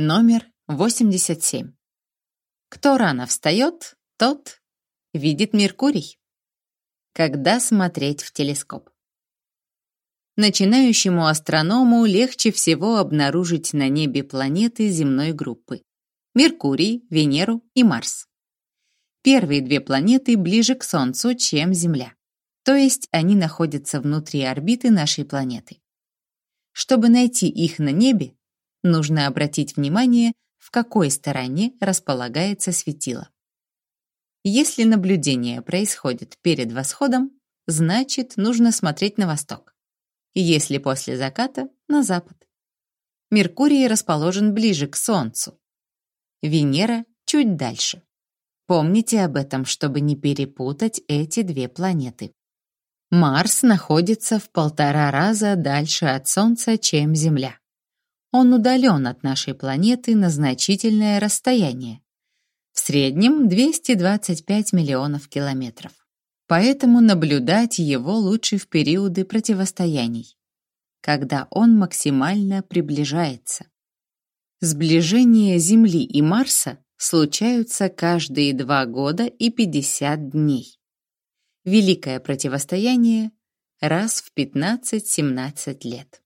Номер 87. Кто рано встает, тот видит Меркурий. Когда смотреть в телескоп? Начинающему астроному легче всего обнаружить на небе планеты земной группы – Меркурий, Венеру и Марс. Первые две планеты ближе к Солнцу, чем Земля, то есть они находятся внутри орбиты нашей планеты. Чтобы найти их на небе, нужно обратить внимание, в какой стороне располагается светило. Если наблюдение происходит перед восходом, значит, нужно смотреть на восток. Если после заката – на запад. Меркурий расположен ближе к Солнцу. Венера чуть дальше. Помните об этом, чтобы не перепутать эти две планеты. Марс находится в полтора раза дальше от Солнца, чем Земля. Он удален от нашей планеты на значительное расстояние. В среднем 225 миллионов километров. Поэтому наблюдать его лучше в периоды противостояний, когда он максимально приближается. Сближение Земли и Марса случаются каждые два года и 50 дней. Великое противостояние раз в 15-17 лет.